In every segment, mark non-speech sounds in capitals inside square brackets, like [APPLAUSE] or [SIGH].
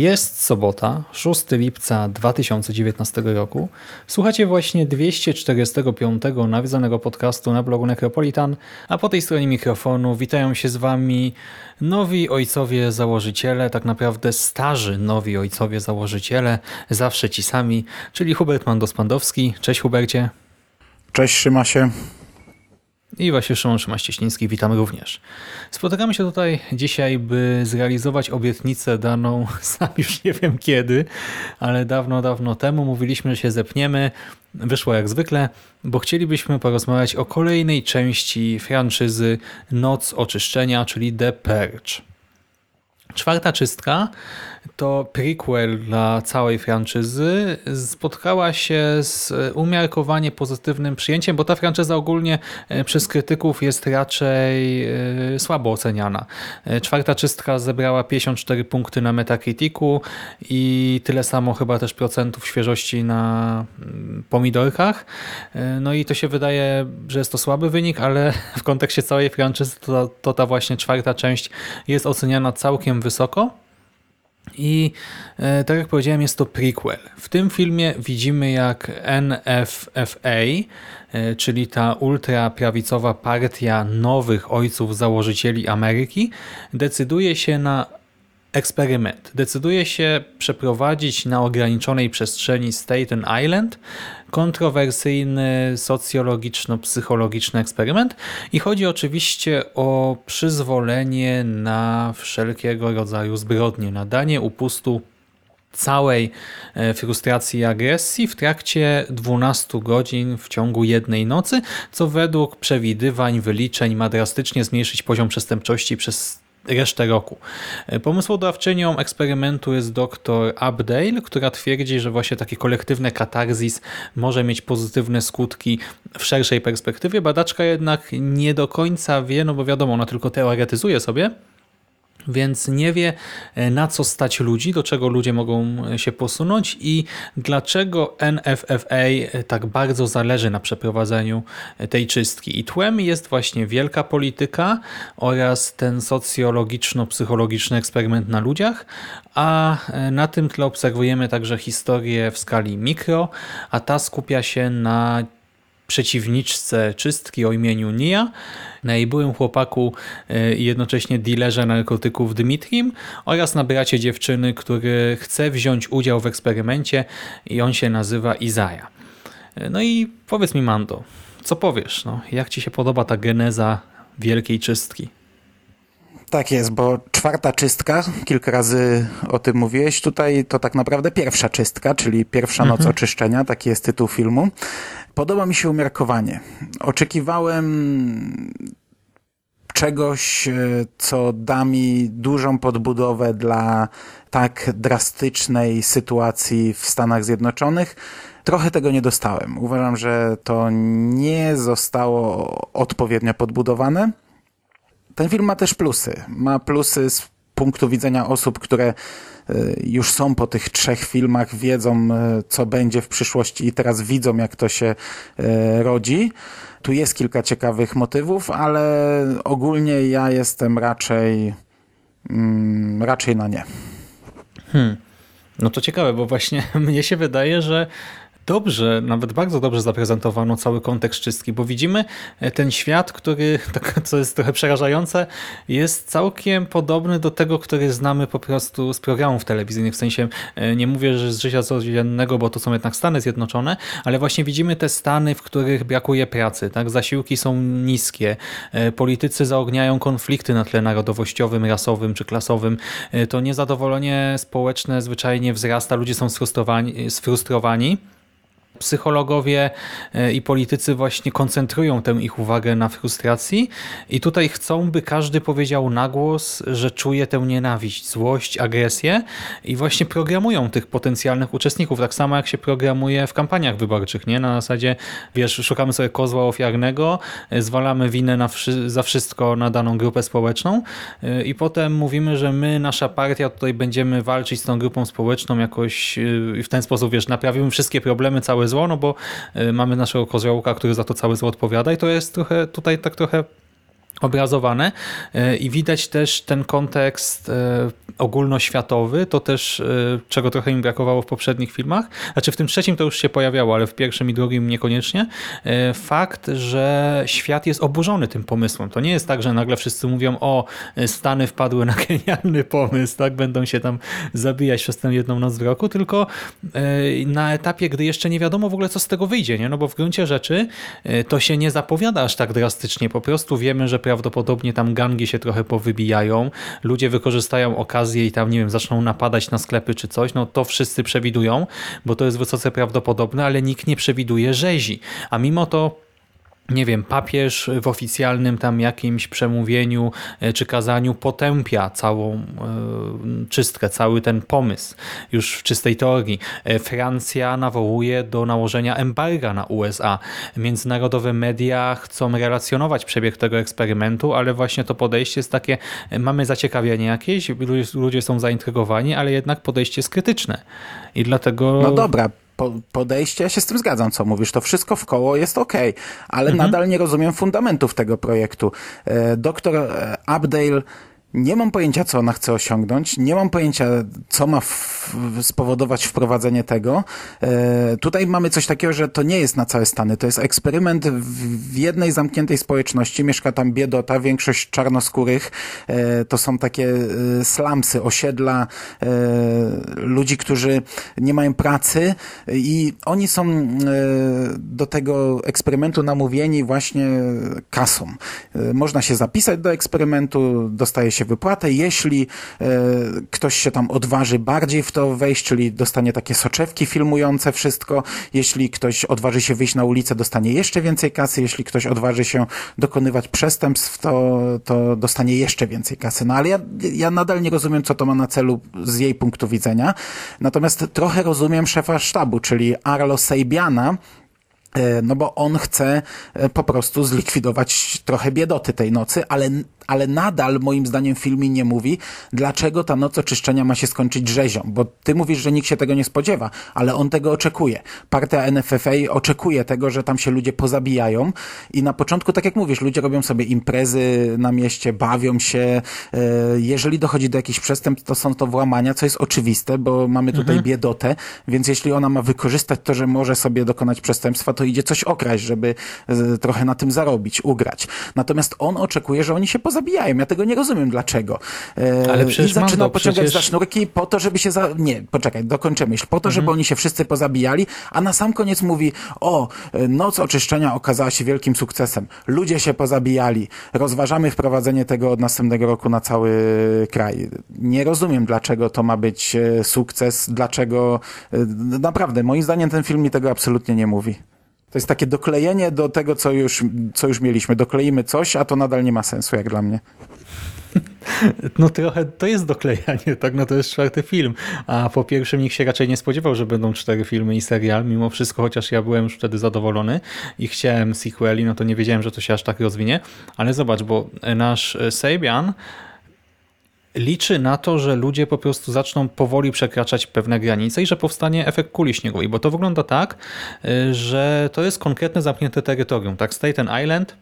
Jest sobota, 6 lipca 2019 roku. Słuchacie właśnie 245 nawiedzonego podcastu na blogu Necropolitan, a po tej stronie mikrofonu witają się z Wami nowi ojcowie założyciele, tak naprawdę starzy nowi ojcowie założyciele, zawsze ci sami, czyli Hubert Mandos-Pandowski. Cześć Hubercie. Cześć, Szyma się. I właśnie Szymon Szymaś-Cieśliński, witam również. Spotykamy się tutaj dzisiaj, by zrealizować obietnicę daną [LAUGHS] sam już nie wiem kiedy, ale dawno, dawno temu mówiliśmy, że się zepniemy. Wyszło jak zwykle, bo chcielibyśmy porozmawiać o kolejnej części franczyzy Noc Oczyszczenia, czyli The Purge. Czwarta czystka to prequel dla całej franczyzy. Spotkała się z umiarkowanie pozytywnym przyjęciem, bo ta franczyza ogólnie e, przez krytyków jest raczej e, słabo oceniana. E, czwarta czystka zebrała 54 punkty na Metacriticu i tyle samo chyba też procentów świeżości na mm, pomidorkach. No i to się wydaje, że jest to słaby wynik, ale [LAUGHS] w kontekście całej franczyzy to, to ta właśnie czwarta część jest oceniana całkiem wysoko. I e, tak jak powiedziałem, jest to prequel. W tym filmie widzimy jak NFFA, e, czyli ta ultraprawicowa partia nowych ojców założycieli Ameryki, decyduje się na eksperyment. Decyduje się przeprowadzić na ograniczonej przestrzeni Staten Island kontrowersyjny socjologiczno-psychologiczny eksperyment. I chodzi oczywiście o przyzwolenie na wszelkiego rodzaju zbrodnie, na danie upustu całej e, frustracji i agresji w trakcie 12 godzin w ciągu jednej nocy, co według przewidywań, wyliczeń ma drastycznie zmniejszyć poziom przestępczości przez resztę roku. Pomysłodawczynią eksperymentu jest dr Abdale, która twierdzi, że właśnie takie kolektywne katarzis może mieć pozytywne skutki w szerszej perspektywie. Badaczka jednak nie do końca wie, no bo wiadomo, ona tylko teoretyzuje sobie, więc nie wie e, na co stać ludzi, do czego ludzie mogą e, się posunąć i dlaczego NFFA e, tak bardzo zależy na przeprowadzeniu tej czystki. I tłem jest właśnie wielka polityka oraz ten socjologiczno-psychologiczny eksperyment na ludziach, a na tym tle obserwujemy także historię w skali mikro, a ta skupia się na przeciwniczce czystki o imieniu Nia, na jej byłym chłopaku e, i jednocześnie dealerze narkotyków Dmitrim oraz na bracie dziewczyny, który chce wziąć udział w eksperymencie i on się nazywa Izaja. E, no i powiedz mi Mando, co powiesz? No, jak ci się podoba ta geneza wielkiej czystki? Tak jest, bo czwarta czystka, kilka razy o tym mówiłeś, tutaj to tak naprawdę pierwsza czystka, czyli pierwsza noc mhm. oczyszczenia, taki jest tytuł filmu. Podoba mi się umiarkowanie. Oczekiwałem czegoś, e, co da mi dużą podbudowę dla tak drastycznej sytuacji w Stanach Zjednoczonych. Trochę tego nie dostałem. Uważam, że to nie zostało odpowiednio podbudowane. Ten film ma też plusy. Ma plusy z punktu widzenia osób, które e, już są po tych trzech filmach, wiedzą e, co będzie w przyszłości i teraz widzą jak to się e, rodzi. Tu jest kilka ciekawych motywów, ale ogólnie ja jestem raczej mm, raczej na nie. Hmm. No to ciekawe, bo właśnie [LAUGHS] mnie się wydaje, że dobrze, nawet bardzo dobrze zaprezentowano cały kontekst czystki, bo widzimy e, ten świat, który, [LAUGHS] tak, co jest trochę przerażające, jest całkiem podobny do tego, który znamy po prostu z programów telewizyjnych, w sensie e, nie mówię, że z życia codziennego, bo to są jednak Stany Zjednoczone, ale właśnie widzimy te Stany, w których brakuje pracy, tak? zasiłki są niskie, e, politycy zaogniają konflikty na tle narodowościowym, rasowym czy klasowym, to niezadowolenie społeczne zwyczajnie wzrasta, ludzie są sfrustrowani, sfrustrowani psychologowie e, i politycy właśnie koncentrują tę ich uwagę na frustracji i tutaj chcą, by każdy powiedział na głos, że czuje tę nienawiść, złość, agresję i właśnie programują tych potencjalnych uczestników, tak samo jak się programuje w kampaniach wyborczych, nie? Na zasadzie, wiesz, szukamy sobie kozła ofiarnego, e, zwalamy winę na wszy za wszystko na daną grupę społeczną e, i potem mówimy, że my, nasza partia tutaj będziemy walczyć z tą grupą społeczną jakoś w ten sposób, wiesz, naprawimy wszystkie problemy, całe zło, no bo y, mamy naszego koziołka, który za to całe zło odpowiada i to jest trochę tutaj tak trochę obrazowane. E, i widać też ten kontekst e, ogólnoświatowy, to też e, czego trochę im brakowało w poprzednich filmach, znaczy w tym trzecim to już się pojawiało, ale w pierwszym i drugim niekoniecznie, fakt, że świat jest oburzony tym pomysłem. To nie jest tak, że nagle wszyscy mówią, o Stany wpadły na [LAUGHS] genialny pomysł, tak, będą się tam zabijać przez tę jedną noc w roku, tylko na etapie, gdy jeszcze nie wiadomo w ogóle, co z tego wyjdzie, nie? no bo w gruncie rzeczy to się nie zapowiada aż tak drastycznie, po prostu wiemy, że prawdopodobnie tam gangi się trochę powybijają, ludzie wykorzystają okazję i tam, nie wiem, zaczną napadać na sklepy czy coś, no to wszyscy przewidują, bo to jest wysoce prawdopodobne, ale nikt nie przewiduje rzezi. A mimo to nie wiem, papież w oficjalnym tam jakimś przemówieniu e, czy kazaniu potępia całą e, czystkę, cały ten pomysł już w czystej teorii. E, Francja nawołuje do nałożenia embarga na USA. Międzynarodowe media chcą relacjonować przebieg tego eksperymentu, ale właśnie to podejście jest takie, mamy zaciekawienie jakieś, ludzie, są zaintrygowani, ale jednak podejście jest krytyczne. I dlatego... No dobra, podejście, ja się z tym zgadzam, co mówisz, to wszystko w koło jest ok, ale mhm. nadal nie rozumiem fundamentów tego projektu. E, doktor e, Abdale nie mam pojęcia, co ona chce osiągnąć, nie mam pojęcia, co ma spowodować wprowadzenie tego. E, tutaj mamy coś takiego, że to nie jest na całe Stany, to jest eksperyment w, w jednej zamkniętej społeczności, mieszka tam biedota, większość czarnoskórych, e, to są takie e, slumsy, osiedla e, ludzi, którzy nie mają pracy. I oni są e, do tego eksperymentu namówieni właśnie kasą. E, można się zapisać do eksperymentu, dostaje się się wypłatę. Jeśli e, ktoś się tam odważy bardziej w to wejść, czyli dostanie takie soczewki filmujące wszystko, jeśli ktoś odważy się wyjść na ulicę, dostanie jeszcze więcej kasy, jeśli ktoś odważy się dokonywać przestępstw, to, to dostanie jeszcze więcej kasy. No ale ja, ja nadal nie rozumiem, co to ma na celu z jej punktu widzenia. Natomiast trochę rozumiem szefa sztabu, czyli Arlo Sejbiana, e, no bo on chce e, po prostu zlikwidować trochę biedoty tej nocy, ale ale nadal moim zdaniem film mi nie mówi, dlaczego ta noc oczyszczenia ma się skończyć rzezią, bo ty mówisz, że nikt się tego nie spodziewa, ale on tego oczekuje. Partia NFFA oczekuje tego, że tam się ludzie pozabijają i na początku, tak jak mówisz, ludzie robią sobie imprezy na mieście, bawią się, e, jeżeli dochodzi do jakichś przestępstw, to są to włamania, co jest oczywiste, bo mamy tutaj mhm. biedotę, więc jeśli ona ma wykorzystać to, że może sobie dokonać przestępstwa, to idzie coś okraść, żeby e, trochę na tym zarobić, ugrać. Natomiast on oczekuje, że oni się pozabijają zabijają. Ja tego nie rozumiem dlaczego. E, Ale przecież I zaczyna Mando, pociągać przecież... za sznurki po to, żeby się za... Nie, poczekaj, dokończę myśl. Po to, mhm. żeby oni się wszyscy pozabijali, a na sam koniec mówi o, noc oczyszczenia okazała się wielkim sukcesem. Ludzie się pozabijali. Rozważamy wprowadzenie tego od następnego roku na cały kraj. Nie rozumiem, dlaczego to ma być e, sukces, dlaczego... E, naprawdę, moim zdaniem ten film mi tego absolutnie nie mówi. To jest takie doklejenie do tego, co już, co już mieliśmy. Dokleimy coś, a to nadal nie ma sensu, jak dla mnie. [LAUGHS] No trochę to jest doklejanie, tak? No to jest czwarty film. A po pierwszym nikt się raczej nie spodziewał, że będą cztery filmy i serial. Mimo wszystko, chociaż ja byłem już wtedy zadowolony i chciałem sequeli, no to nie wiedziałem, że to się aż tak rozwinie. Ale zobacz, bo nasz Sabian liczy na to, że ludzie po prostu zaczną powoli przekraczać pewne granice i że powstanie efekt kuli śniegowej, bo to wygląda tak, y, że to jest konkretne zamknięte terytorium, tak Staten Island,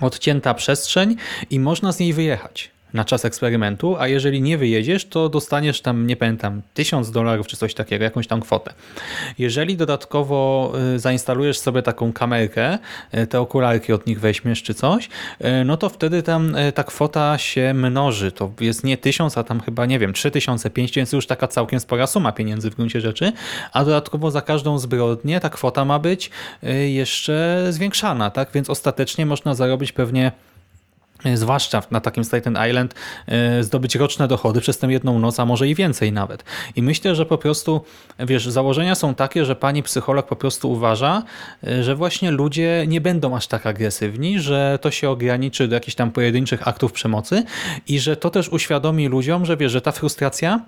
odcięta przestrzeń i można z niej wyjechać. Na czas eksperymentu, a jeżeli nie wyjedziesz, to dostaniesz tam, nie pamiętam, tysiąc dolarów czy coś takiego, jakąś tam kwotę. Jeżeli dodatkowo y, zainstalujesz sobie taką kamerkę, y, te okularki od nich weźmiesz czy coś, y, no to wtedy tam ta kwota się mnoży. To jest nie tysiąc, a tam chyba, nie wiem, trzy tysiące, pięć tysięcy, już taka całkiem spora suma pieniędzy w gruncie rzeczy, a dodatkowo za każdą zbrodnię ta kwota ma być jeszcze zwiększana, tak? Więc ostatecznie można zarobić pewnie zwłaszcza na takim Staten Island, e, zdobyć roczne dochody przez tę jedną noc, a może i więcej nawet. I myślę, że po prostu, wiesz, założenia są takie, że pani psycholog po prostu uważa, e, że właśnie ludzie nie będą aż tak agresywni, że to się ograniczy do jakichś tam pojedynczych aktów przemocy i że to też uświadomi ludziom, że wiesz, że ta frustracja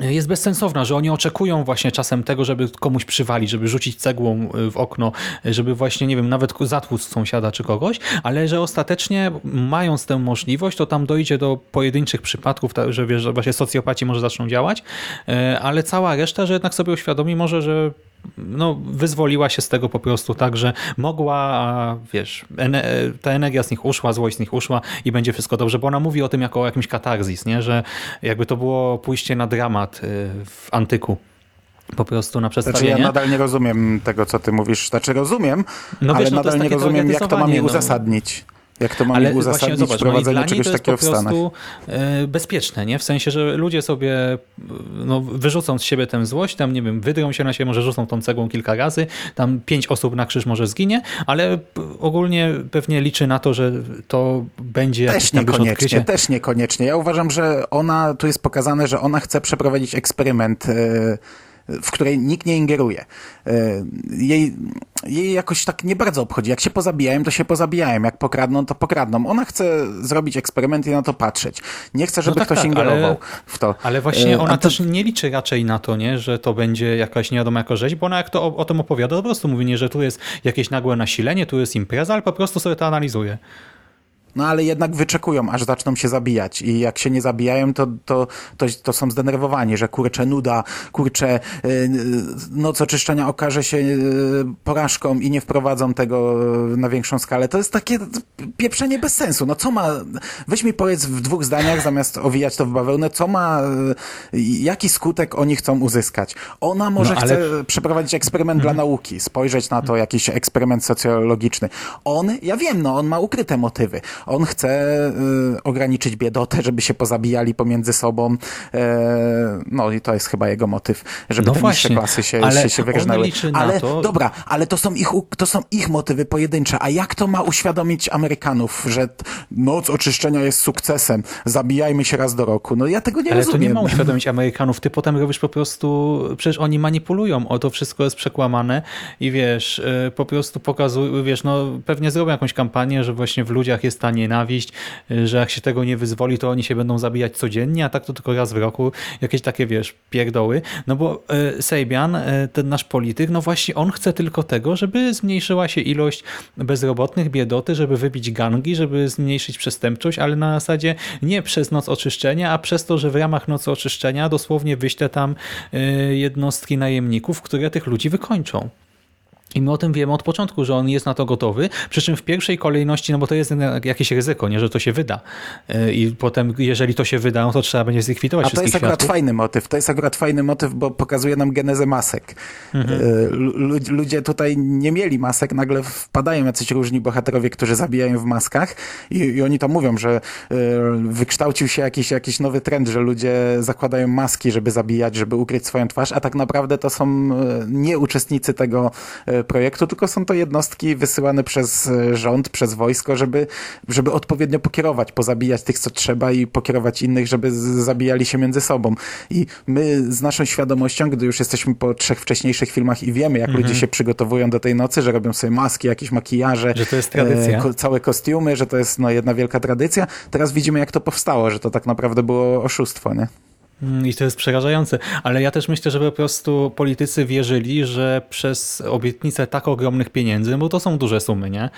jest bezsensowna, że oni oczekują właśnie czasem tego, żeby komuś przywalić, żeby rzucić cegłą y, w okno, żeby właśnie, nie wiem, nawet zatłuc sąsiada czy kogoś, ale że ostatecznie mając tę możliwość, to tam dojdzie do pojedynczych przypadków, że wiesz, że właśnie socjopaci może zaczną działać, y, ale cała reszta, że jednak sobie uświadomi może, że no, wyzwoliła się z tego po prostu tak, że mogła, wiesz, ta energia z nich uszła, złość z nich uszła i będzie wszystko dobrze, bo ona mówi o tym jako o jakimś katarzis, nie? że jakby to było pójście na dramat y, w antyku po prostu na przedstawienie. Znaczy ja nadal nie rozumiem tego, co ty mówisz. Znaczy rozumiem, no, ale wiesz, no, nadal nie rozumiem, jak to mam je no. uzasadnić. Jak to mamy Ale uzasadnić właśnie, zobacz, no czegoś takiego w Stanach? to jest po prostu e, bezpieczne, nie? W sensie, że ludzie sobie no, wyrzucą z siebie tę złość, tam nie wiem, wydrą się na siebie, może rzucą tą cegłą kilka razy, tam pięć osób na krzyż może zginie, ale ogólnie pewnie liczy na to, że to będzie też niekoniecznie, też niekoniecznie. Ja uważam, że ona, tu jest pokazane, że ona chce przeprowadzić eksperyment yy w której nikt nie ingeruje. E, jej, jej jakoś tak nie bardzo obchodzi. Jak się pozabijają, to się pozabijają. Jak pokradną, to pokradną. Ona chce zrobić eksperyment i na to patrzeć. Nie chce, żeby no tak, ktoś tak, ingerował ale, w to. Ale właśnie e, ona to... też nie liczy raczej na to, nie, że to będzie jakaś nie wiadomo jaka rzeź, bo ona jak to o, o tym opowiada, to po prostu mówi nie, że tu jest jakieś nagłe nasilenie, tu jest impreza, ale po prostu sobie to analizuje. No ale jednak wyczekują, aż zaczną się zabijać i jak się nie zabijają, to, to, to, to są zdenerwowani, że kurczę nuda, kurczę yy, noc oczyszczenia okaże się yy, porażką i nie wprowadzą tego na większą skalę. To jest takie pieprzenie bez sensu. No co ma, weź mi powiedz w dwóch zdaniach, zamiast owijać to w bawełnę, co ma, jaki skutek oni chcą uzyskać. Ona może no, ale... chce przeprowadzić eksperyment mhm. dla nauki, spojrzeć na to, jakiś eksperyment socjologiczny. On, ja wiem, no on ma ukryte motywy. On chce y, ograniczyć biedotę, żeby się pozabijali pomiędzy sobą. E, no i to jest chyba jego motyw, żeby no te właśnie, niższe klasy się, ale się, się wyrżnęły. Ale to... dobra, ale to są, ich, to są ich motywy pojedyncze. A jak to ma uświadomić Amerykanów, że noc oczyszczenia jest sukcesem, zabijajmy się raz do roku? No ja tego nie ale rozumiem. Ale to nie ma uświadomić Amerykanów. Ty potem robisz po prostu, przecież oni manipulują, o to wszystko jest przekłamane i wiesz, y, po prostu pokazują, wiesz, no pewnie zrobią jakąś kampanię, że właśnie w ludziach jest ta nienawiść, y, że jak się tego nie wyzwoli, to oni się będą zabijać codziennie, a tak to tylko raz w roku. Jakieś takie, wiesz, pierdoły. No bo y, Sejbian, y, ten nasz polityk, no właśnie on chce tylko tego, żeby zmniejszyła się ilość bezrobotnych, biedoty, żeby wybić gangi, żeby zmniejszyć przestępczość, ale na zasadzie nie przez noc oczyszczenia, a przez to, że w ramach nocy oczyszczenia dosłownie wyśle tam jednostki najemników, które tych ludzi wykończą. I my o tym wiemy od początku, że on jest na to gotowy, przy czym w pierwszej kolejności, no bo to jest jakieś ryzyko, nie, że to się wyda. E, I potem, jeżeli to się wyda, no to trzeba będzie zlikwidować A to jest akurat fajny motyw. To jest akurat fajny motyw, bo pokazuje nam genezę masek. Mhm. E, ludzie tutaj nie mieli masek, nagle wpadają jacyś różni bohaterowie, którzy zabijają w maskach i, i oni to mówią, że e, wykształcił się jakiś, jakiś nowy trend, że ludzie zakładają maski, żeby zabijać, żeby ukryć swoją twarz, a tak naprawdę to są nie uczestnicy tego projektu, tylko są to jednostki wysyłane przez e, rząd, przez wojsko, żeby, żeby odpowiednio pokierować, pozabijać tych, co trzeba i pokierować innych, żeby zabijali się między sobą. I my z naszą świadomością, gdy już jesteśmy po trzech wcześniejszych filmach i wiemy, jak mhm. ludzie się przygotowują do tej nocy, że robią sobie maski, jakieś makijaże, że to jest tradycja. E, całe kostiumy, że to jest no, jedna wielka tradycja, teraz widzimy, jak to powstało, że to tak naprawdę było oszustwo, nie? Mm, I to jest przerażające, ale ja też myślę, że po prostu politycy wierzyli, że przez obietnicę tak ogromnych pieniędzy, bo to są duże sumy, nie?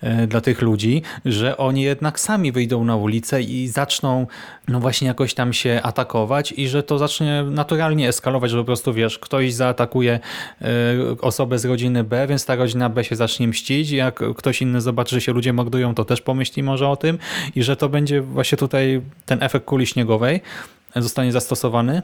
E, Dla tych ludzi, że oni jednak sami wyjdą na ulicę i zaczną no właśnie jakoś tam się atakować i że to zacznie naturalnie eskalować, że po prostu wiesz, ktoś zaatakuje e, osobę z rodziny B, więc ta rodzina B się zacznie mścić, jak ktoś inny zobaczy, że się ludzie mordują, to też pomyśli może o tym i że to będzie właśnie tutaj ten efekt kuli śniegowej zostanie zastosowany.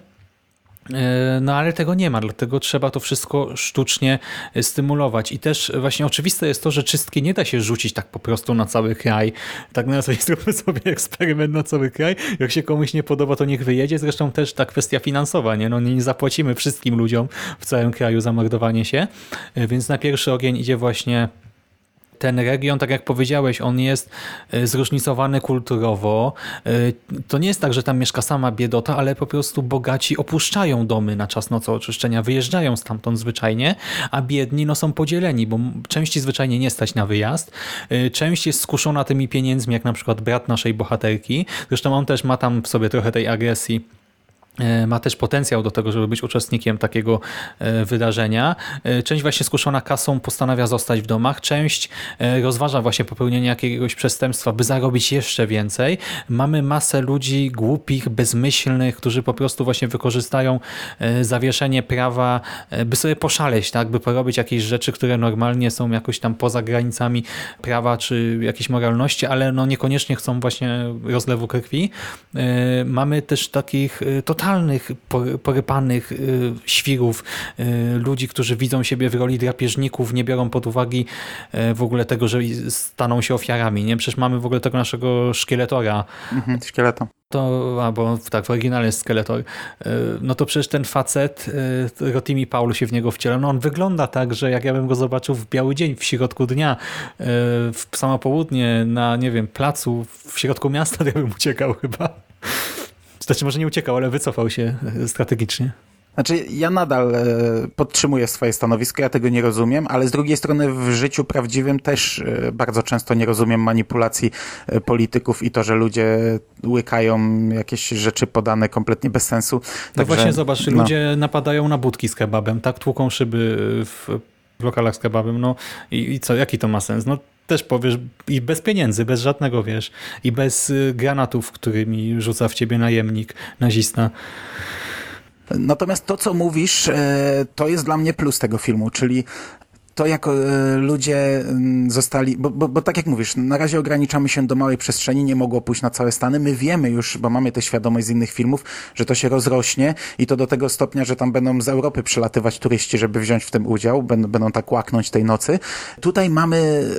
E, No ale tego nie ma, dlatego trzeba to wszystko sztucznie e, stymulować. I też właśnie oczywiste jest to, że czystki nie da się rzucić tak po prostu na cały kraj. Tak na zasadzie [LAUGHS] zróbmy sobie eksperyment na cały kraj. Jak się komuś nie podoba, to niech wyjedzie. Zresztą też ta kwestia finansowa, nie? No nie zapłacimy wszystkim ludziom w całym kraju za mordowanie się. E, Więc na pierwszy ogień idzie właśnie ten region, tak jak powiedziałeś, on jest e, zróżnicowany kulturowo. E, To nie jest tak, że tam mieszka sama biedota, ale po prostu bogaci opuszczają domy na czas nocooczyszczenia, wyjeżdżają stamtąd zwyczajnie, a biedni no, są podzieleni, bo części zwyczajnie nie stać na wyjazd, e, część jest skuszona tymi pieniędzmi, jak na przykład brat naszej bohaterki. Zresztą on też ma tam w sobie trochę tej agresji ma też potencjał do tego, żeby być uczestnikiem takiego e, wydarzenia. E, Część właśnie skuszona kasą postanawia zostać w domach, część e, rozważa właśnie popełnienie jakiegoś przestępstwa, by zarobić jeszcze więcej. Mamy masę ludzi głupich, bezmyślnych, którzy po prostu właśnie wykorzystają e, zawieszenie prawa, e, by sobie poszaleć, tak? by porobić jakieś rzeczy, które normalnie są jakoś tam poza granicami prawa czy jakiejś moralności, ale no niekoniecznie chcą właśnie rozlewu krwi. E, Mamy też takich e, totalnych, por- porypanych e, świrów, e, ludzi, którzy widzą siebie w roli drapieżników, nie biorą pod uwagę e, w ogóle tego, że staną się ofiarami. Nie? Przecież mamy w ogóle tego naszego szkieletora, Mhm, szkieleto. to, albo tak, w oryginale jest Skeletor, no to przecież ten facet, Rotimi Paul się w niego wciela, no on wygląda tak, że jak ja bym go zobaczył w biały dzień, w środku dnia, w samo południe, na, nie wiem, placu, w środku miasta, to ja bym uciekał chyba. Znaczy może nie uciekał, ale wycofał się strategicznie. Znaczy, ja nadal e, podtrzymuję swoje stanowisko, ja tego nie rozumiem, ale z drugiej strony w życiu prawdziwym też e, bardzo często nie rozumiem manipulacji e, polityków i to, że ludzie łykają jakieś rzeczy podane kompletnie bez sensu. No Także, właśnie zobacz, no. ludzie napadają na budki z kebabem, tak? Tłuką szyby w w lokalach z kebabem, no i, i co, jaki to ma sens? No też powiesz, i bez pieniędzy, bez żadnego, wiesz, i bez y, granatów, którymi rzuca w ciebie najemnik, nazista. Natomiast to, co mówisz, e, to jest dla mnie plus tego filmu, czyli to, jak e, ludzie mm, zostali, bo, bo, bo tak jak mówisz, na razie ograniczamy się do małej przestrzeni, nie mogło pójść na całe Stany. My wiemy już, bo mamy tę świadomość z innych filmów, że to się rozrośnie i to do tego stopnia, że tam będą z Europy przylatywać turyści, żeby wziąć w tym udział, będą, będą tak łaknąć tej nocy. Tutaj mamy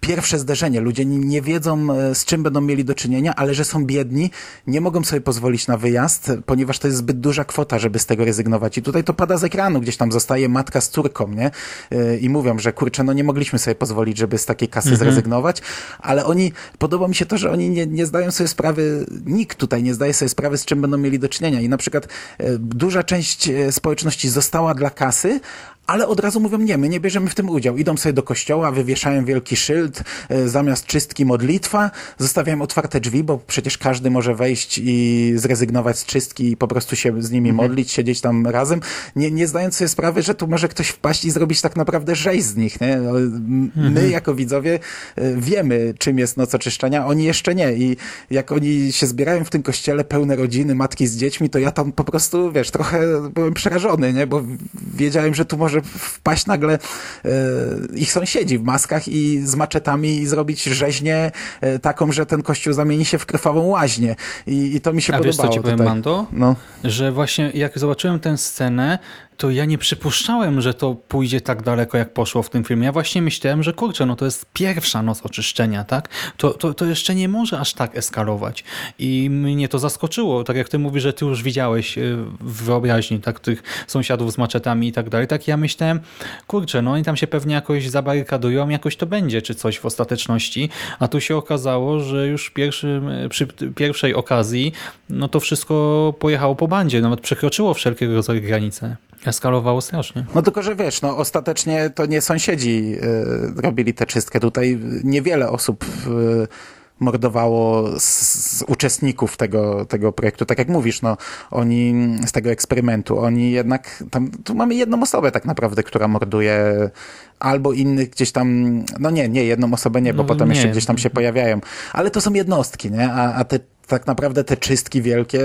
pierwsze zderzenie. Ludzie nie wiedzą, e, z czym będą mieli do czynienia, ale że są biedni, nie mogą sobie pozwolić na wyjazd, ponieważ to jest zbyt duża kwota, żeby z tego rezygnować. I tutaj to pada z ekranu, gdzieś tam zostaje matka z córką, nie? E, I mówią, że kurczę, no nie mogliśmy sobie pozwolić, żeby z takiej kasy zrezygnować, ale oni, podoba mi się to, że oni nie, nie zdają sobie sprawy, nikt tutaj nie zdaje sobie sprawy, z czym będą mieli do czynienia. I na przykład e, duża część e, społeczności została dla kasy, ale od razu mówią, nie, my nie bierzemy w tym udział. Idą sobie do kościoła, wywieszają wielki szyld, e, zamiast czystki modlitwa, zostawiają otwarte drzwi, bo przecież każdy może wejść i zrezygnować z czystki i po prostu się z nimi modlić, siedzieć tam razem, nie, nie zdając sobie sprawy, że tu może ktoś wpaść i zrobić tak naprawdę rzeź z nich. Nie? No, m- My jako widzowie e, wiemy, czym jest noc oczyszczenia, oni jeszcze nie. I jak oni się zbierają w tym kościele, pełne rodziny, matki z dziećmi, to ja tam po prostu, wiesz, trochę byłem przerażony, nie? bo wiedziałem, że tu może wpaść nagle e, ich sąsiedzi w maskach i z maczetami i zrobić rzeźnię e, taką, że ten kościół zamieni się w krwawą łaźnię. I, i to mi się A wiesz podobało. co ci powiem. Mando? No. Że właśnie jak zobaczyłem tę scenę, to ja nie przypuszczałem, że to pójdzie tak daleko, jak poszło w tym filmie. Ja właśnie myślałem, że kurczę, no to jest pierwsza noc oczyszczenia, tak? To, to, to jeszcze nie może aż tak eskalować. I mnie to zaskoczyło. Tak jak ty mówisz, że ty już widziałeś y, w wyobraźni tak, tych sąsiadów z maczetami i tak dalej. Tak ja myślałem, kurczę, no oni tam się pewnie jakoś zabarykadują, jakoś to będzie, czy coś w ostateczności. A tu się okazało, że już pierwszym, przy pierwszej okazji no to wszystko pojechało po bandzie. Nawet przekroczyło wszelkiego rodzaju granice. Eskalowało strasznie. No tylko, że wiesz, no ostatecznie to nie sąsiedzi y, robili tę czystkę. Tutaj niewiele osób y, mordowało z, z, uczestników tego, tego projektu. Tak jak mówisz, no, oni z tego eksperymentu, oni jednak, tam, tu mamy jedną osobę tak naprawdę, która morduje albo innych gdzieś tam, no nie, nie, jedną osobę nie, bo No potem nie. jeszcze gdzieś tam się pojawiają. Ale to są jednostki, nie? A, a te tak naprawdę te czystki wielkie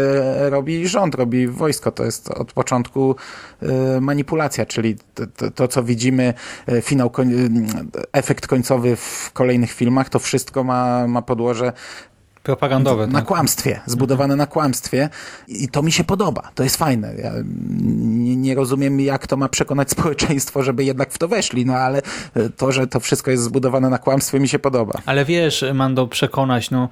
robi rząd, robi wojsko. To jest od początku y, manipulacja, czyli to, to, to, co widzimy, y, finał, koń, y, efekt końcowy w kolejnych filmach, to wszystko ma, ma podłoże Propagandowe. na tak. kłamstwie, zbudowane na kłamstwie i to mi się podoba, to jest fajne. Ja nie, nie rozumiem, jak to ma przekonać [LAUGHS] społeczeństwo, żeby jednak w to weszli, no ale to, że to wszystko jest zbudowane na kłamstwie mi się podoba. Ale wiesz, Mando, przekonać, no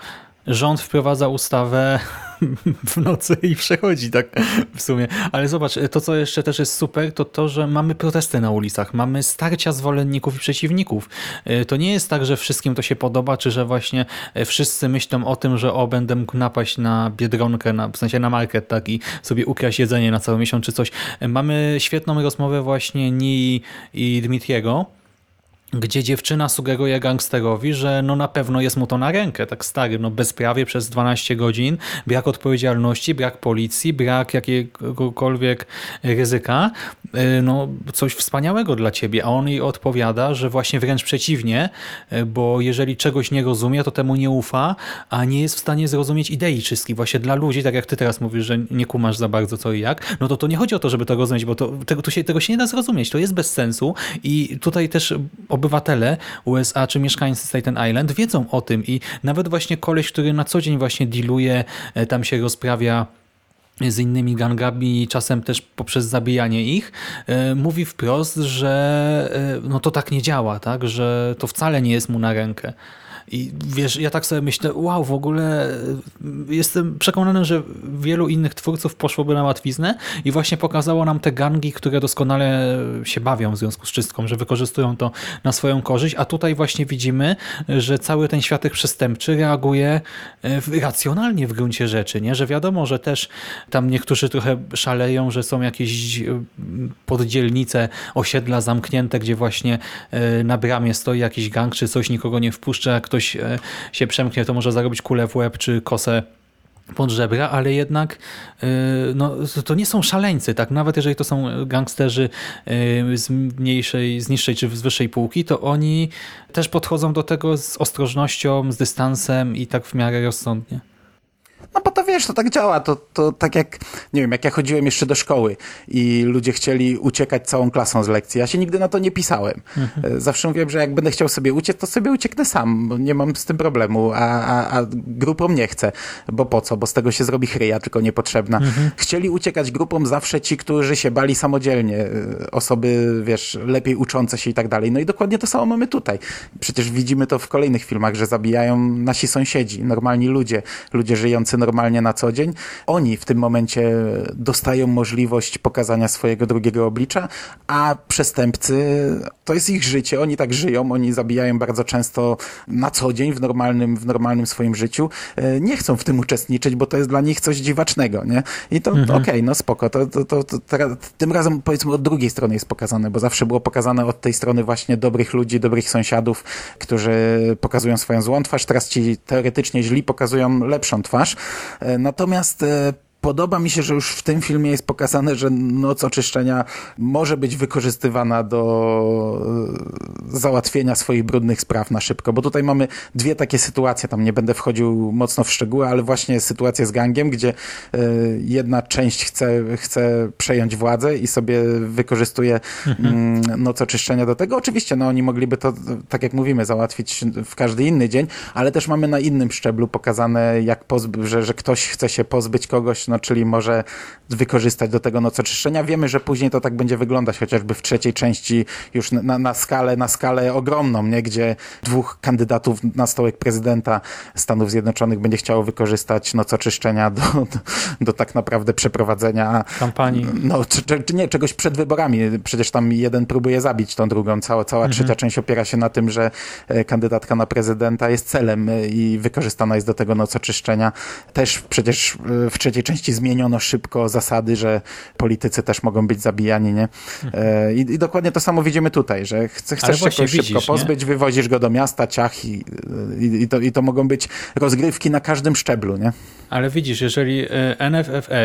rząd wprowadza ustawę [LAUGHS] w nocy i przechodzi tak w sumie. Ale zobacz, to co jeszcze też jest super, to to, że mamy protesty na ulicach, mamy starcia zwolenników i przeciwników. Y, To nie jest tak, że wszystkim to się podoba, czy że właśnie y, wszyscy myślą o tym, że o, będę mógł napaść na Biedronkę, na, w sensie na market, tak, i sobie ukraść jedzenie na cały miesiąc, czy coś. Y, Mamy świetną rozmowę właśnie Nii i Dmitriego, gdzie dziewczyna sugeruje gangsterowi, że no na pewno jest mu to na rękę, tak stary, no bezprawie przez 12 godzin, brak odpowiedzialności, brak policji, brak jakiegokolwiek ryzyka, y, no coś wspaniałego dla ciebie, a on jej odpowiada, że właśnie wręcz przeciwnie, y, bo jeżeli czegoś nie rozumie, to temu nie ufa, a nie jest w stanie zrozumieć idei czystki. Właśnie dla ludzi, tak jak ty teraz mówisz, że nie kumasz za bardzo co i jak, no to to nie chodzi o to, żeby to rozumieć, bo to, tego, to się, tego się nie da zrozumieć, to jest bez sensu i tutaj też obywatele USA czy mieszkańcy Staten Island wiedzą o tym i nawet właśnie koleś, który na co dzień właśnie dealuje, e, tam się rozprawia z innymi gangami, czasem też poprzez zabijanie ich, e, mówi wprost, że e, no to tak nie działa, tak, że to wcale nie jest mu na rękę. I wiesz, ja tak sobie myślę, wow, w ogóle e, jestem przekonany, że wielu innych twórców poszłoby na łatwiznę i właśnie pokazało nam te gangi, które doskonale się bawią w związku z czystką, że wykorzystują to na swoją korzyść, a tutaj właśnie widzimy, że cały ten światek przestępczy reaguje w- racjonalnie w gruncie rzeczy, nie? że wiadomo, że też tam niektórzy trochę szaleją, że są jakieś e, poddzielnice, osiedla zamknięte, gdzie właśnie na bramie stoi jakiś gang czy coś, nikogo nie wpuszcza, jak e, się przemknie, to może zarobić kulę w łeb czy kosę pod żebra, ale jednak y, no, to nie są szaleńcy, tak? Nawet jeżeli to są gangsterzy y, z mniejszej, z niższej czy z wyższej półki, to oni też podchodzą do tego z ostrożnością, z dystansem i tak w miarę rozsądnie. No bo to wiesz, to tak działa, to, to tak jak, nie wiem, jak ja chodziłem jeszcze do szkoły i ludzie chcieli uciekać całą klasą z lekcji, ja się nigdy na to nie pisałem. E, Zawsze mówiłem, że jak będę chciał sobie uciec, to sobie ucieknę sam, bo nie mam z tym problemu, a, a, a grupą nie chcę, bo po co, bo z tego się zrobi chryja, tylko niepotrzebna. Chcieli uciekać grupą zawsze ci, którzy się bali samodzielnie, e, osoby, wiesz, lepiej uczące się i tak dalej. No i dokładnie to samo mamy tutaj. Przecież widzimy to w kolejnych filmach, że zabijają nasi sąsiedzi, normalni ludzie, ludzie żyjący normalnie na co dzień. Oni w tym momencie dostają możliwość pokazania swojego drugiego oblicza, a przestępcy to jest ich życie, oni tak żyją, oni zabijają bardzo często na co dzień w normalnym, w normalnym swoim życiu. E, Nie chcą w tym uczestniczyć, bo to jest dla nich coś dziwacznego, nie? I to okej, no spoko. To, to, to, to teraz, tym razem powiedzmy od drugiej strony jest pokazane, bo zawsze było pokazane od tej strony właśnie dobrych ludzi, dobrych sąsiadów, którzy pokazują swoją złą twarz. Teraz ci teoretycznie źli pokazują lepszą twarz. E, Natomiast e, Podoba mi się, że już w tym filmie jest pokazane, że noc oczyszczenia może być wykorzystywana do e, załatwienia swoich brudnych spraw na szybko, bo tutaj mamy dwie takie sytuacje, tam nie będę wchodził mocno w szczegóły, ale właśnie sytuację z gangiem, gdzie e, jedna część chce, chce przejąć władzę i sobie wykorzystuje mm, noc oczyszczenia do tego. Oczywiście, no oni mogliby to, tak jak mówimy, załatwić w każdy inny dzień, ale też mamy na innym szczeblu pokazane, jak że, że ktoś chce się pozbyć kogoś, no czyli może wykorzystać do tego noc oczyszczenia. Wiemy, że później to tak będzie wyglądać, chociażby w trzeciej części już na, na skalę, na skalę ogromną, nie? gdzie dwóch kandydatów na stołek prezydenta Stanów Zjednoczonych będzie chciało wykorzystać noc oczyszczenia do, do, do tak naprawdę przeprowadzenia Kampanii. no, czy, czy, nie, czegoś przed wyborami. Przecież tam jeden próbuje zabić tą drugą. Cała, cała trzecia część opiera się na tym, że e, kandydatka na prezydenta jest celem e, i wykorzystana jest do tego noc oczyszczenia. Też przecież e, w trzeciej części części zmieniono szybko zasady, że politycy też mogą być zabijani, nie? E, I, i dokładnie to samo widzimy tutaj, że chce, chcesz się właśnie kogoś szybko widzisz, nie? pozbyć, wywozisz go do miasta, ciach i, i, to, i to mogą być rozgrywki na każdym szczeblu, nie? Ale widzisz, jeżeli e, NFFA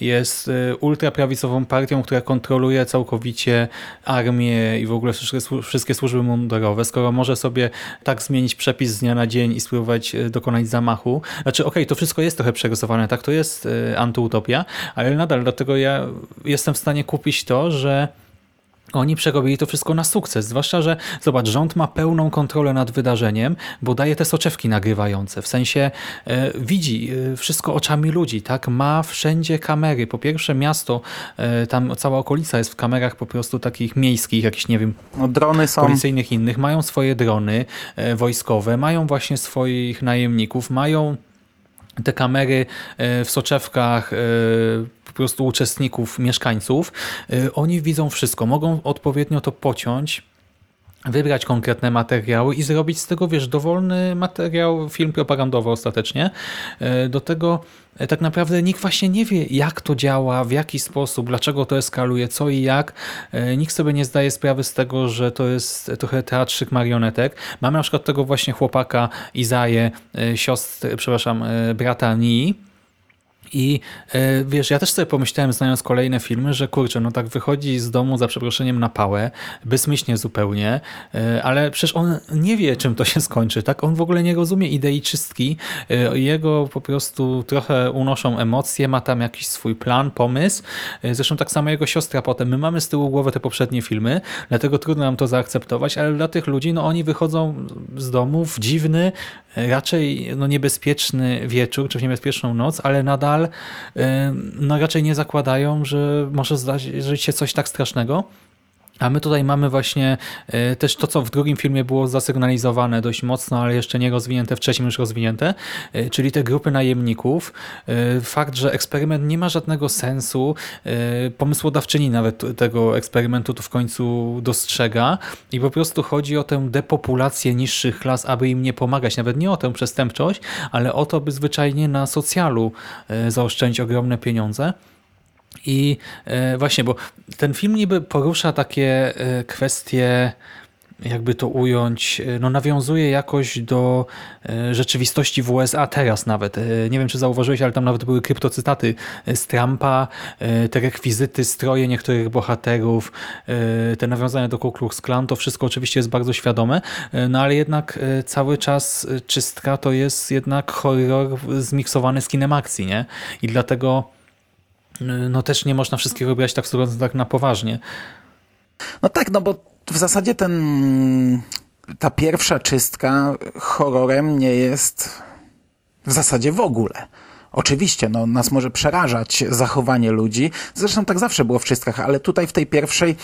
jest e, ultraprawicową partią, która kontroluje całkowicie armię i w ogóle wszystkie, słu- wszystkie służby mundurowe, skoro może sobie tak zmienić przepis z dnia na dzień i spróbować dokonać zamachu, znaczy okej, to wszystko jest trochę przerysowane, tak, to jest antyutopia, ale nadal dlatego ja jestem w stanie kupić to, że oni przerobili to wszystko na sukces, zwłaszcza, że zobacz, rząd ma pełną kontrolę nad wydarzeniem, bo daje te soczewki nagrywające, w sensie e, widzi e, wszystko oczami ludzi, tak, ma wszędzie kamery, po pierwsze miasto, e, tam cała okolica jest w kamerach po prostu takich miejskich, jakichś nie wiem, No, drony są... policyjnych innych, mają swoje drony e, wojskowe, mają właśnie swoich najemników, mają te kamery e, w soczewkach e, po prostu uczestników, mieszkańców. E, Oni widzą wszystko, mogą odpowiednio to pociąć, wybrać konkretne materiały i zrobić z tego, wiesz, dowolny materiał, film propagandowy ostatecznie. E, Do tego e, tak naprawdę nikt właśnie nie wie, jak to działa, w jaki sposób, dlaczego to eskaluje, co i jak. E, Nikt sobie nie zdaje sprawy z tego, że to jest trochę teatrzyk marionetek. Mamy na przykład tego właśnie chłopaka Izaję, siostry, przepraszam, brata Nii, i e, wiesz, ja też sobie pomyślałem, znając kolejne filmy, że kurczę, no tak wychodzi z domu za przeproszeniem na pałę, bezmyślnie zupełnie, e, ale przecież on nie wie, czym to się skończy, tak? On w ogóle nie rozumie idei czystki, e, jego po prostu trochę unoszą emocje, ma tam jakiś swój plan, pomysł, zresztą tak samo jego siostra potem. My mamy z tyłu głowy te poprzednie filmy, dlatego trudno nam to zaakceptować, ale dla tych ludzi, no oni wychodzą z domu w dziwny, raczej no niebezpieczny wieczór, czy niebezpieczną noc, ale nadal e, no raczej nie zakładają, że może zdarzyć się coś tak strasznego. A my tutaj mamy właśnie e, też to, co w drugim filmie było zasygnalizowane dość mocno, ale jeszcze nie rozwinięte, w trzecim już rozwinięte, e, czyli te grupy najemników. E, Fakt, że eksperyment nie ma żadnego sensu, pomysłodawczyni nawet tego eksperymentu tu w końcu dostrzega i po prostu chodzi o tę depopulację niższych klas, aby im nie pomagać. Nawet nie o tę przestępczość, ale o to, by zwyczajnie na socjalu zaoszczędzić ogromne pieniądze. I e, właśnie, bo ten film niby porusza takie e, kwestie, jakby to ująć, e, no nawiązuje jakoś do rzeczywistości w USA teraz nawet. Nie wiem, czy zauważyłeś, ale tam nawet były kryptocytaty z Trumpa, te rekwizyty, stroje niektórych bohaterów, te nawiązania do Ku Klux Klan, to wszystko oczywiście jest bardzo świadome, no ale jednak cały czas czystka to jest jednak horror zmiksowany z kinem akcji, nie? I dlatego no też nie można wszystkiego brać tak, tak na poważnie. No tak, no bo w zasadzie ten, ta pierwsza czystka horrorem nie jest w zasadzie w ogóle. Oczywiście, no, nas może przerażać zachowanie ludzi. Zresztą tak zawsze było w czystkach, ale tutaj w tej pierwszej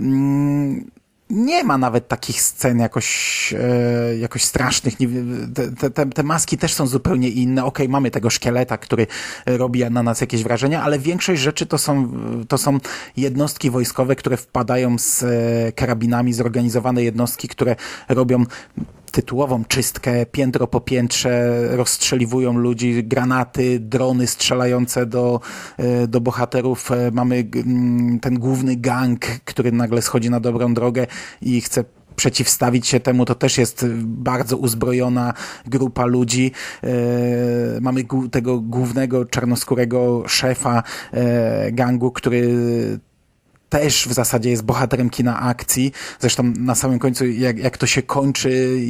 mm, nie ma nawet takich scen jakoś, e, jakoś strasznych. Te, te, te maski też są zupełnie inne. Okej, mamy tego szkieleta, który robi na nas jakieś wrażenie, ale większość rzeczy to są, to są jednostki wojskowe, które wpadają z e, karabinami, zorganizowane jednostki, które robią tytułową czystkę, piętro po piętrze, rozstrzeliwują ludzi, granaty, drony strzelające do, e, do bohaterów. E, Mamy ten główny gang, który nagle schodzi na dobrą drogę i chce przeciwstawić się temu, to też jest bardzo uzbrojona grupa ludzi. E, mamy tego głównego czarnoskórego szefa gangu, który też w zasadzie jest bohaterem kina akcji. Zresztą na samym końcu, jak, jak to się kończy,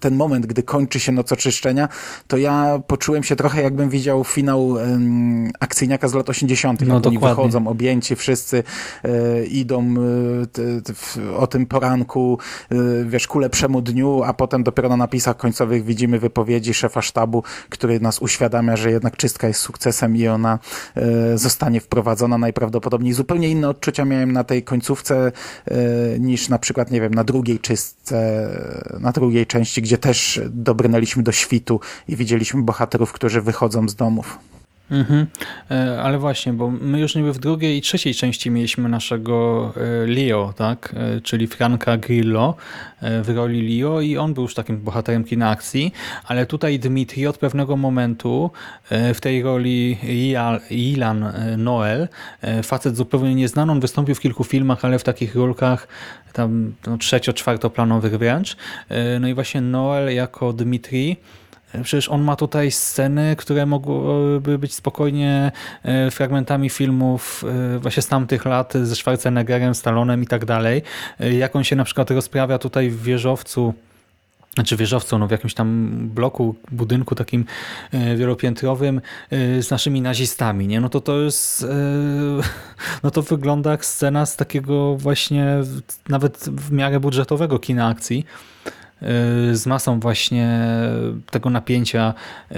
ten moment, gdy kończy się Noc Oczyszczenia, to ja poczułem się trochę jakbym widział finał um, akcyjniaka z lat 80. No, jak oni dokładnie. wychodzą objęci, wszyscy e, idą e, t, t, w, o tym poranku, e, wiesz, ku lepszemu dniu, a potem dopiero na napisach końcowych widzimy wypowiedzi szefa sztabu, który nas uświadamia, że jednak czystka jest sukcesem i ona e, zostanie wprowadzona najprawdopodobniej. Zupełnie inne odczucia miałem na tej końcówce e, niż na przykład, nie wiem, na drugiej czystce, na drugiej części, gdzie też dobrnęliśmy do świtu i widzieliśmy bohaterów, którzy wychodzą z domów. Mhm. E, ale właśnie, bo my już niby w drugiej i trzeciej części mieliśmy naszego e, Leo, tak? E, czyli Franka Grillo w roli Leo i on był już takim bohaterem kina akcji, ale tutaj Dmitri od pewnego momentu w tej roli Ilan Noel, facet zupełnie nieznany, on wystąpił w kilku filmach, ale w takich rolkach tam no, trzecio-czwartoplanowych wręcz. No i właśnie Noel jako Dmitri Przecież on ma tutaj sceny, które mogłyby być spokojnie e, fragmentami filmów e, właśnie z tamtych lat ze Schwarzeneggerem, Stallonem i tak dalej. E, jak on się na przykład rozprawia tutaj w wieżowcu znaczy wieżowcu, no w jakimś tam bloku, budynku takim wielopiętrowym z naszymi nazistami, nie? No to to jest [LAUGHS] no to wygląda jak scena z takiego właśnie nawet w miarę budżetowego kina akcji z masą właśnie tego napięcia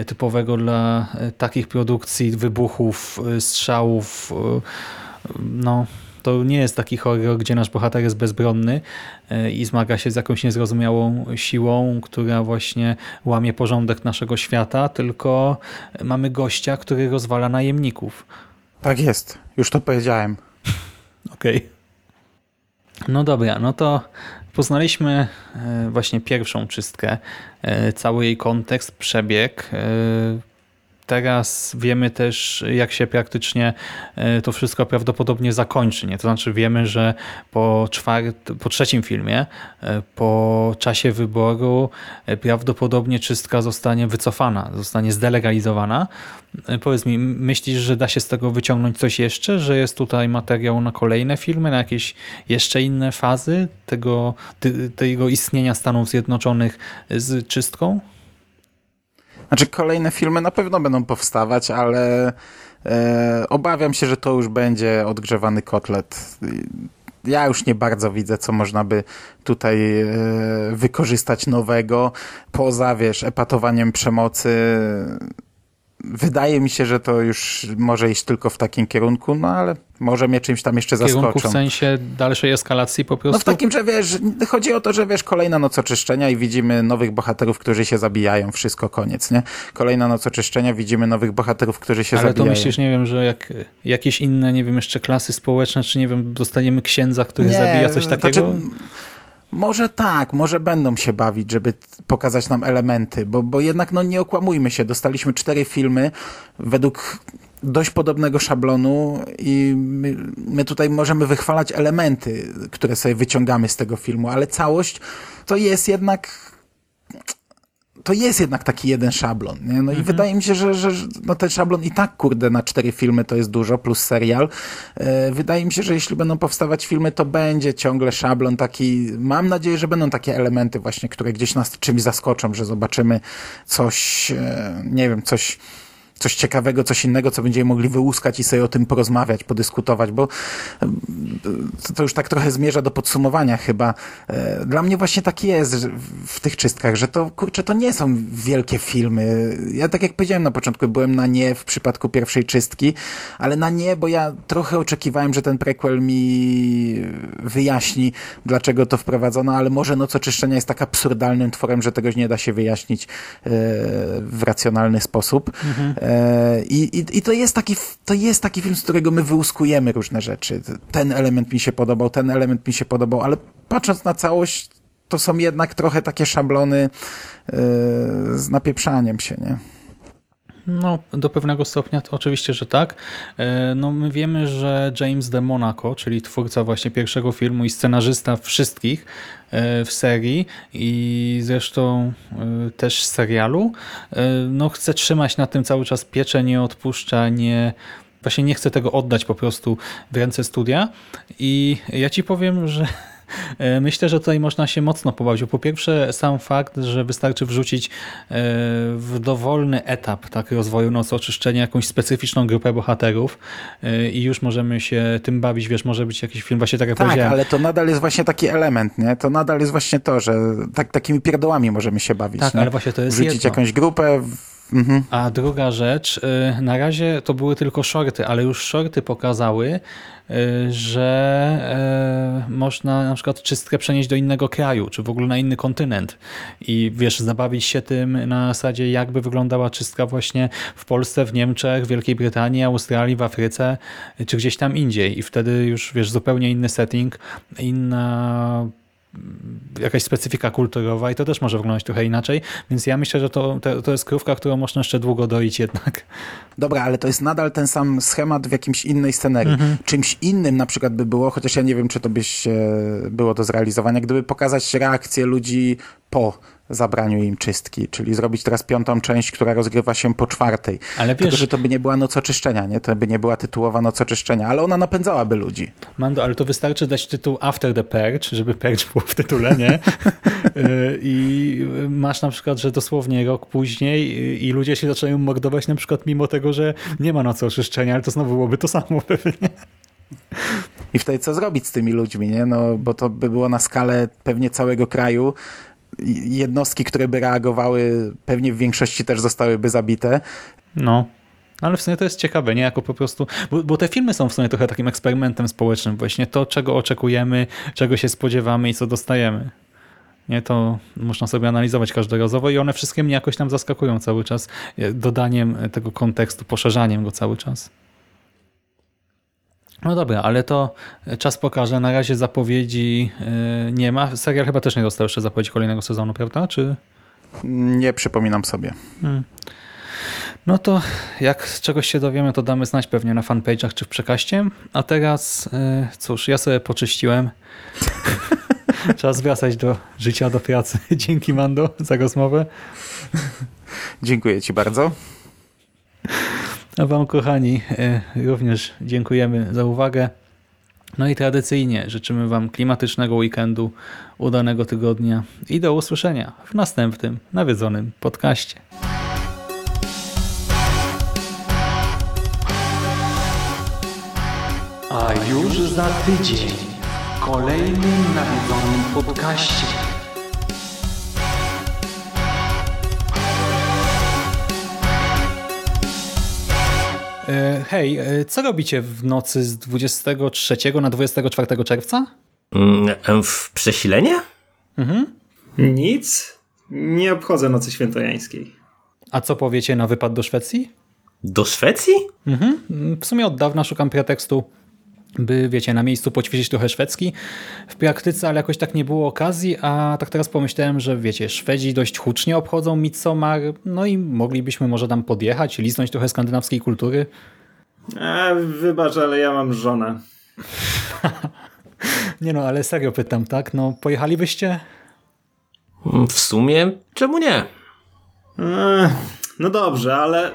typowego dla takich produkcji, wybuchów, strzałów. No, to nie jest taki horror, gdzie nasz bohater jest bezbronny i zmaga się z jakąś niezrozumiałą siłą, która właśnie łamie porządek naszego świata, tylko mamy gościa, który rozwala najemników. Tak jest, już to powiedziałem. [LAUGHS] Okej. Okay. No dobra, no to Poznaliśmy e, właśnie pierwszą czystkę, e, cały jej kontekst, przebieg. E, teraz wiemy też, jak się praktycznie to wszystko prawdopodobnie zakończy. Nie? To znaczy wiemy, że po, czwart, po trzecim filmie, po czasie wyboru prawdopodobnie czystka zostanie wycofana, zostanie zdelegalizowana. Powiedz mi, myślisz, że da się z tego wyciągnąć coś jeszcze, że jest tutaj materiał na kolejne filmy, na jakieś jeszcze inne fazy tego, tego istnienia Stanów Zjednoczonych z czystką? Znaczy kolejne filmy na pewno będą powstawać, ale e, obawiam się, że to już będzie odgrzewany kotlet. Ja już nie bardzo widzę, co można by tutaj e, wykorzystać nowego, poza, wiesz, epatowaniem przemocy wydaje mi się, że to już może iść tylko w takim kierunku, no ale może mnie czymś tam jeszcze zaskoczą. Kierunku w sensie dalszej eskalacji po prostu? No w takim, że wiesz, chodzi o to, że wiesz, kolejna noc oczyszczenia i widzimy nowych bohaterów, którzy się zabijają, wszystko koniec, nie? Kolejna noc oczyszczenia, widzimy nowych bohaterów, którzy się ale zabijają. Ale to myślisz, nie wiem, że jak jakieś inne, nie wiem, jeszcze klasy społeczne, czy nie wiem, dostaniemy księdza, który nie, zabija coś takiego? Znaczy, może tak, może będą się bawić, żeby pokazać nam elementy, bo, bo jednak no nie okłamujmy się, dostaliśmy cztery filmy według dość podobnego szablonu i my, my tutaj możemy wychwalać elementy, które sobie wyciągamy z tego filmu, ale całość to jest jednak to jest jednak taki jeden szablon. Nie? No mhm. i wydaje mi się, że, że no ten szablon i tak, kurde, na cztery filmy to jest dużo, plus serial. E, wydaje mi się, że jeśli będą powstawać filmy, to będzie ciągle szablon taki. Mam nadzieję, że będą takie elementy właśnie, które gdzieś nas czymś zaskoczą, że zobaczymy coś, e, nie wiem, coś coś ciekawego, coś innego, co będziemy mogli wyłuskać i sobie o tym porozmawiać, podyskutować, bo to już tak trochę zmierza do podsumowania chyba. E, dla mnie właśnie tak jest w tych czystkach, że to, kurczę, to nie są wielkie filmy. Ja tak jak powiedziałem na początku, byłem na nie w przypadku pierwszej czystki, ale na nie, bo ja trochę oczekiwałem, że ten prequel mi wyjaśni, dlaczego to wprowadzono, ale może Noc Oczyszczenia jest tak absurdalnym tworem, że tegoś nie da się wyjaśnić e, w racjonalny sposób. Mhm. E, I, i, I to jest taki, to jest taki film, z którego my wyłuskujemy różne rzeczy. Ten element mi się podobał, ten element mi się podobał, ale patrząc na całość, to są jednak trochę takie szablony yy, z napieprzaniem się, nie? No, do pewnego stopnia to oczywiście, że tak. E, no, my wiemy, że James de Monaco, czyli twórca właśnie pierwszego filmu i scenarzysta wszystkich e, w serii i zresztą e, też serialu, no chce trzymać na tym cały czas pieczę, nie odpuszcza, nie właśnie nie chce tego oddać po prostu w ręce studia i ja ci powiem, że myślę, że tutaj można się mocno pobawić. Po pierwsze sam fakt, że wystarczy wrzucić e, w dowolny etap tak, rozwoju nocy oczyszczenia jakąś specyficzną grupę bohaterów e, i już możemy się tym bawić. Wiesz, może być jakiś film, właśnie tak jak tak, powiedziałem. ale to nadal jest właśnie taki element, nie? To nadal jest właśnie to, że tak, takimi pierdołami możemy się bawić. Tak, nie? ale właśnie to jest Wrzucić jedno. jakąś grupę, Mhm. A druga rzecz, na razie to były tylko shorty, ale już shorty pokazały, że e, można na przykład czystkę przenieść do innego kraju, czy w ogóle na inny kontynent i wiesz, zabawić się tym na zasadzie jakby wyglądała czystka właśnie w Polsce, w Niemczech, w Wielkiej Brytanii, Australii, w Afryce, czy gdzieś tam indziej i wtedy już wiesz, zupełnie inny setting, inna jakaś specyfika kulturowa i to też może wyglądać trochę inaczej, więc ja myślę, że to, to, to jest krówka, którą można jeszcze długo doić jednak. Dobra, ale to jest nadal ten sam schemat w jakimś innej scenerii. Czymś innym na przykład by było, chociaż ja nie wiem, czy to byś było do zrealizowania, gdyby pokazać reakcję ludzi po zabraniu im czystki, czyli zrobić teraz piątą część, która rozgrywa się po czwartej. Ale Tylko, wiesz- że to by nie była noc oczyszczenia, nie? To by nie była tytułowa noc oczyszczenia, ale ona napędzałaby ludzi. Mando, ale to wystarczy dać tytuł After the Purge, żeby Purge było w tytule, nie? [LAUGHS] Y, I masz na przykład, że dosłownie rok później y, i ludzie się zaczynają mordować na przykład mimo tego, że nie ma nocy oczyszczenia, ale to znowu byłoby to samo [LAUGHS] pewnie. I wtedy co zrobić z tymi ludźmi, nie? No, bo to by było na skalę pewnie całego kraju. Jednostki, które by reagowały, pewnie w większości też zostałyby zabite. No. Ale w sumie to jest ciekawe, nie? Jako po prostu, bo, bo te filmy są w sumie trochę takim eksperymentem społecznym, właśnie to, czego oczekujemy, czego się spodziewamy i co dostajemy. Nie, to można sobie analizować każdorazowo i one wszystkie mnie jakoś tam zaskakują cały czas, dodaniem tego kontekstu, poszerzaniem go cały czas. No dobra, ale to czas pokaże. Na razie zapowiedzi e, nie ma. Serial chyba też nie dostał jeszcze zapowiedzi kolejnego sezonu, prawda? Czy... Nie przypominam sobie. No to jak czegoś się dowiemy, to damy znać pewnie na fanpage'ach czy w przekaście. A teraz, y, cóż, ja sobie poczyściłem. [LAUGHS] Czas wracać do życia, do pracy. [LAUGHS] Dzięki Mando za rozmowę. Dziękuję Ci bardzo. A Wam, kochani, y, również dziękujemy za uwagę. No i tradycyjnie życzymy Wam klimatycznego weekendu, udanego tygodnia i do usłyszenia w następnym nawiedzonym podcaście. A już za tydzień w kolejnym nawiedzonym podcaście. Hej, e, co robicie w nocy z 23 na 24 czerwca? Mm, W przesilenie? Nic. Nie obchodzę nocy świętojańskiej. A co powiecie na wypad do Szwecji? Do Szwecji? Mhm. W sumie od dawna szukam pretekstu, by, wiecie, na miejscu poćwiczyć trochę szwedzki w praktyce, ale jakoś tak nie było okazji, a tak teraz pomyślałem, że wiecie, Szwedzi dość hucznie obchodzą Midsommar, no i moglibyśmy może tam podjechać, liznąć trochę skandynawskiej kultury. A, wybacz, ale ja mam żonę. [LAUGHS] Nie no, ale serio pytam, tak? No, pojechalibyście? W sumie, czemu nie? Ech, no dobrze, ale